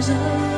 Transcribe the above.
着